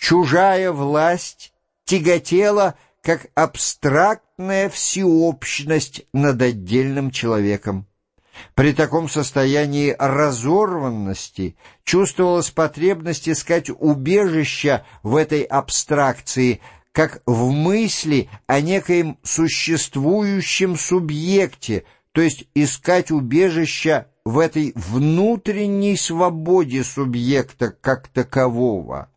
чужая власть тяготела как абстрактная всеобщность над отдельным человеком. При таком состоянии разорванности чувствовалась потребность искать убежища в этой абстракции, как в мысли о некоем существующем субъекте, то есть искать убежища в этой внутренней свободе субъекта как такового.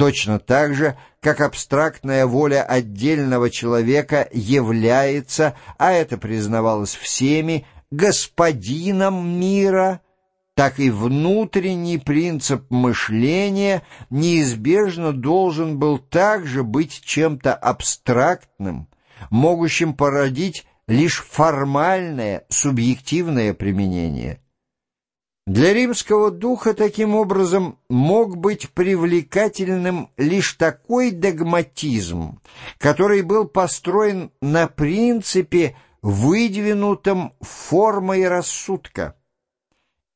Точно так же, как абстрактная воля отдельного человека является, а это признавалось всеми, господином мира, так и внутренний принцип мышления неизбежно должен был также быть чем-то абстрактным, могущим породить лишь формальное, субъективное применение. Для римского духа таким образом мог быть привлекательным лишь такой догматизм, который был построен на принципе выдвинутым формой рассудка.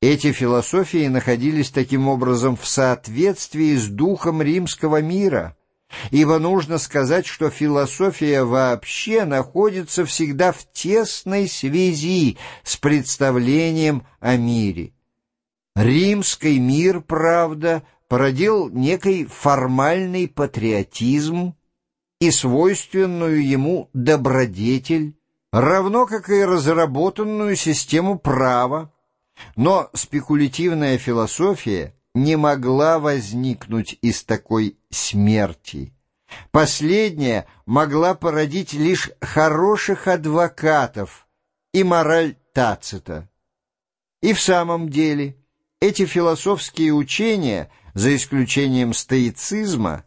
Эти философии находились таким образом в соответствии с духом римского мира, ибо нужно сказать, что философия вообще находится всегда в тесной связи с представлением о мире. Римский мир, правда, породил некий формальный патриотизм и свойственную ему добродетель, равно как и разработанную систему права, но спекулятивная философия не могла возникнуть из такой смерти. Последняя могла породить лишь хороших адвокатов и мораль Тацита. И в самом деле эти философские учения, за исключением стоицизма,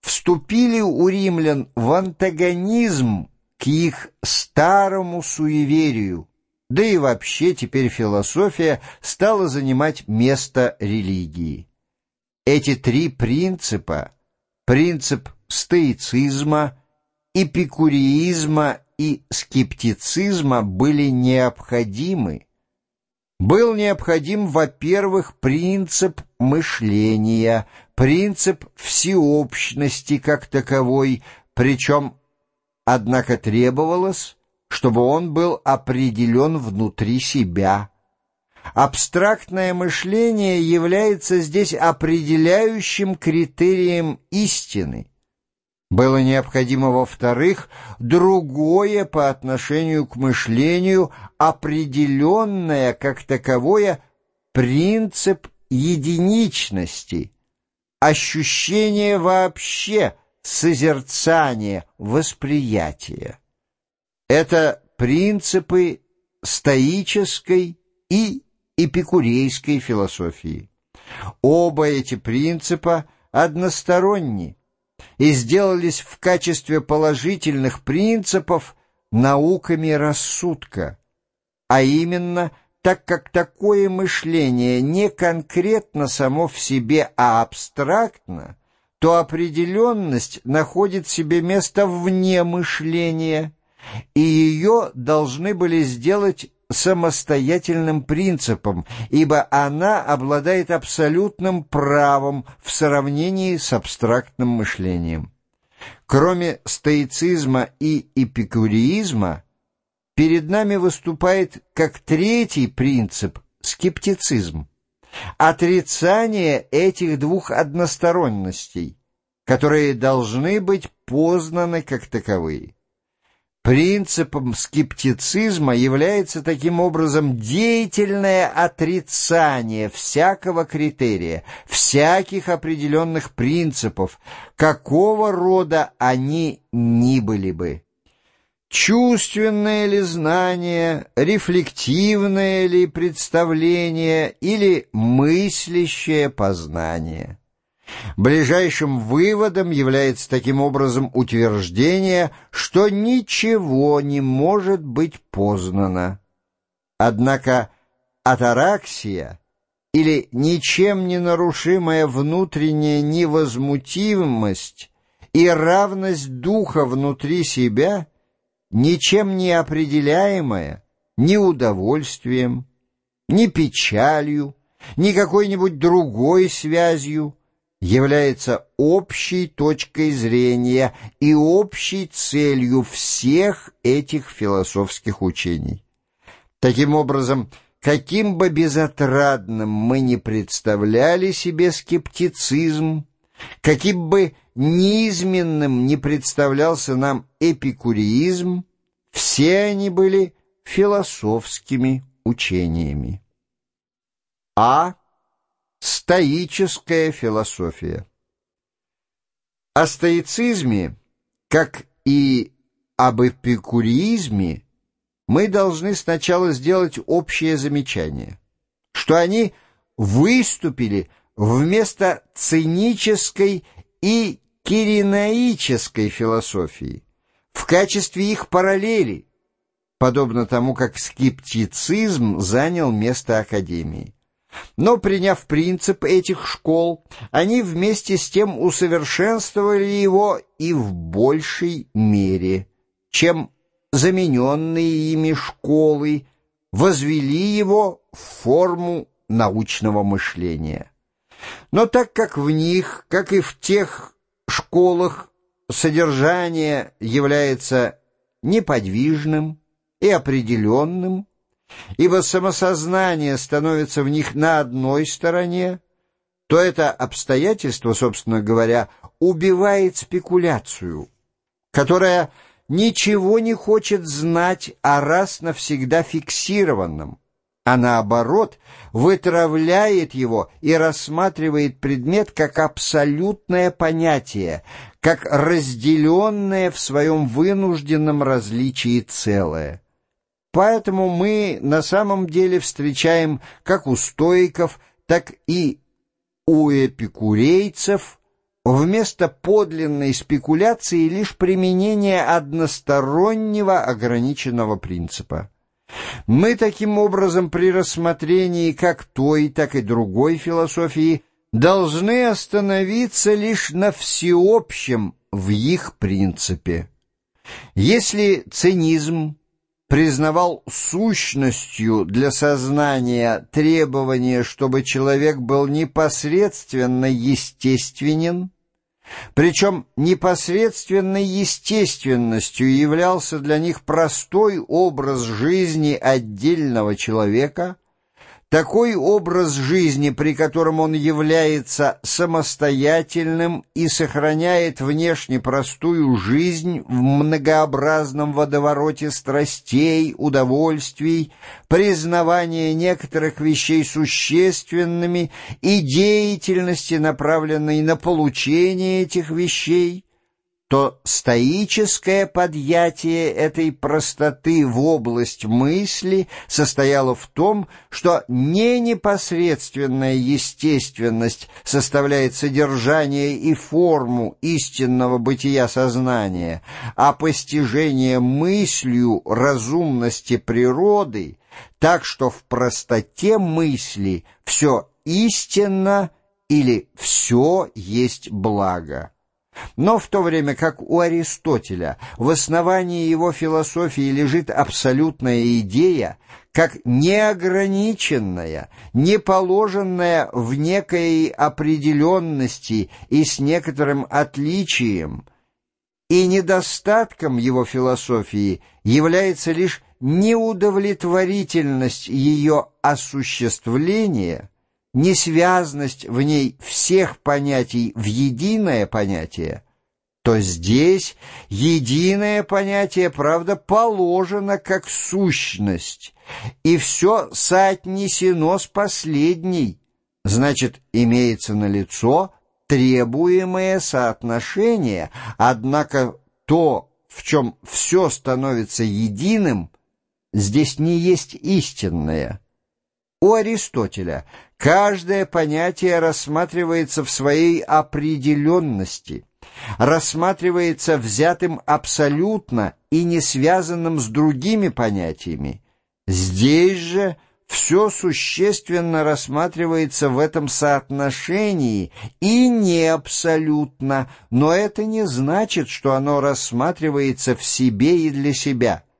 вступили у римлян в антагонизм к их старому суеверию, да и вообще теперь философия стала занимать место религии. Эти три принципа — принцип стоицизма, эпикуреизма и скептицизма — были необходимы. Был необходим, во-первых, принцип мышления, принцип всеобщности как таковой, причем Однако требовалось, чтобы он был определен внутри себя. Абстрактное мышление является здесь определяющим критерием истины. Было необходимо, во-вторых, другое по отношению к мышлению, определенное как таковое принцип единичности, ощущение вообще – созерцание, восприятие. Это принципы стоической и эпикурейской философии. Оба эти принципа односторонни и сделались в качестве положительных принципов науками рассудка, а именно так как такое мышление не конкретно само в себе, а абстрактно – то определенность находит себе место вне мышления, и ее должны были сделать самостоятельным принципом, ибо она обладает абсолютным правом в сравнении с абстрактным мышлением. Кроме стоицизма и эпикуреизма, перед нами выступает как третий принцип скептицизм отрицание этих двух односторонностей, которые должны быть познаны как таковые. Принципом скептицизма является таким образом деятельное отрицание всякого критерия, всяких определенных принципов, какого рода они ни были бы. Чувственное ли знание, рефлективное ли представление или мыслящее познание? Ближайшим выводом является таким образом утверждение, что ничего не может быть познано. Однако атараксия или ничем не нарушимая внутренняя невозмутимость и равность духа внутри себя — ничем не определяемое, ни удовольствием, ни печалью, ни какой-нибудь другой связью, является общей точкой зрения и общей целью всех этих философских учений. Таким образом, каким бы безотрадным мы ни представляли себе скептицизм, каким бы низменным не представлялся нам эпикуризм, все они были философскими учениями. А. Стоическая философия О стоицизме, как и об эпикуризме, мы должны сначала сделать общее замечание, что они выступили вместо цинической и киренаической философии, в качестве их параллели, подобно тому, как скептицизм занял место Академии. Но, приняв принцип этих школ, они вместе с тем усовершенствовали его и в большей мере, чем замененные ими школы возвели его в форму научного мышления. Но так как в них, как и в тех школах, содержание является неподвижным и определенным, ибо самосознание становится в них на одной стороне, то это обстоятельство, собственно говоря, убивает спекуляцию, которая ничего не хочет знать о раз навсегда фиксированном, а наоборот вытравляет его и рассматривает предмет как абсолютное понятие, как разделенное в своем вынужденном различии целое. Поэтому мы на самом деле встречаем как у стоиков, так и у эпикурейцев вместо подлинной спекуляции лишь применение одностороннего ограниченного принципа. Мы таким образом при рассмотрении как той, так и другой философии должны остановиться лишь на всеобщем в их принципе. Если цинизм признавал сущностью для сознания требование, чтобы человек был непосредственно естественен, причем непосредственной естественностью являлся для них простой образ жизни отдельного человека, такой образ жизни, при котором он является самостоятельным и сохраняет внешне простую жизнь в многообразном водовороте страстей, удовольствий, признавания некоторых вещей существенными и деятельности, направленной на получение этих вещей, то стоическое подъятие этой простоты в область мысли состояло в том, что не непосредственная естественность составляет содержание и форму истинного бытия сознания, а постижение мыслью разумности природы, так что в простоте мысли все истинно или все есть благо. Но в то время как у Аристотеля в основании его философии лежит абсолютная идея, как неограниченная, не положенная в некой определенности и с некоторым отличием, и недостатком его философии является лишь неудовлетворительность ее осуществления – несвязность в ней всех понятий в единое понятие, то здесь единое понятие, правда, положено как сущность, и все соотнесено с последней, значит, имеется на лицо требуемое соотношение, однако то, в чем все становится единым, здесь не есть истинное. У Аристотеля каждое понятие рассматривается в своей определенности, рассматривается взятым абсолютно и не связанным с другими понятиями. Здесь же все существенно рассматривается в этом соотношении и не абсолютно, но это не значит, что оно рассматривается в себе и для себя –